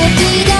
Did I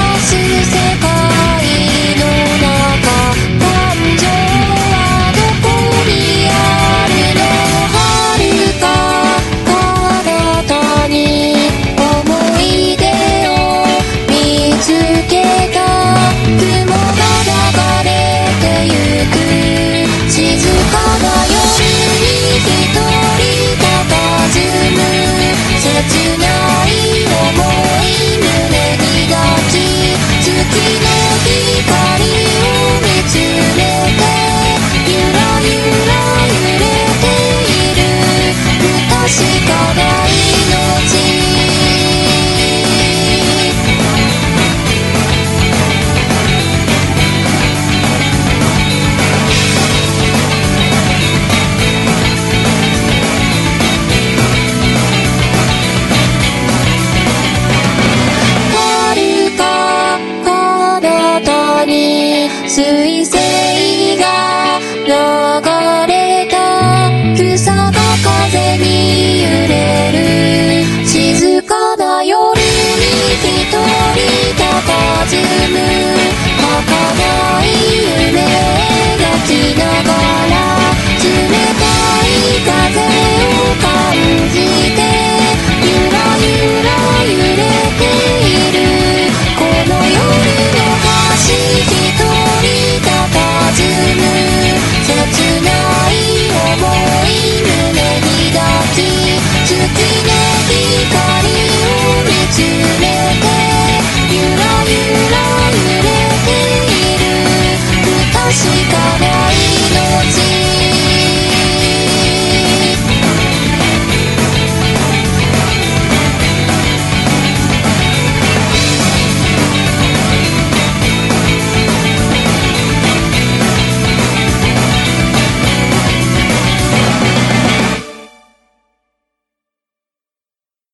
Sui.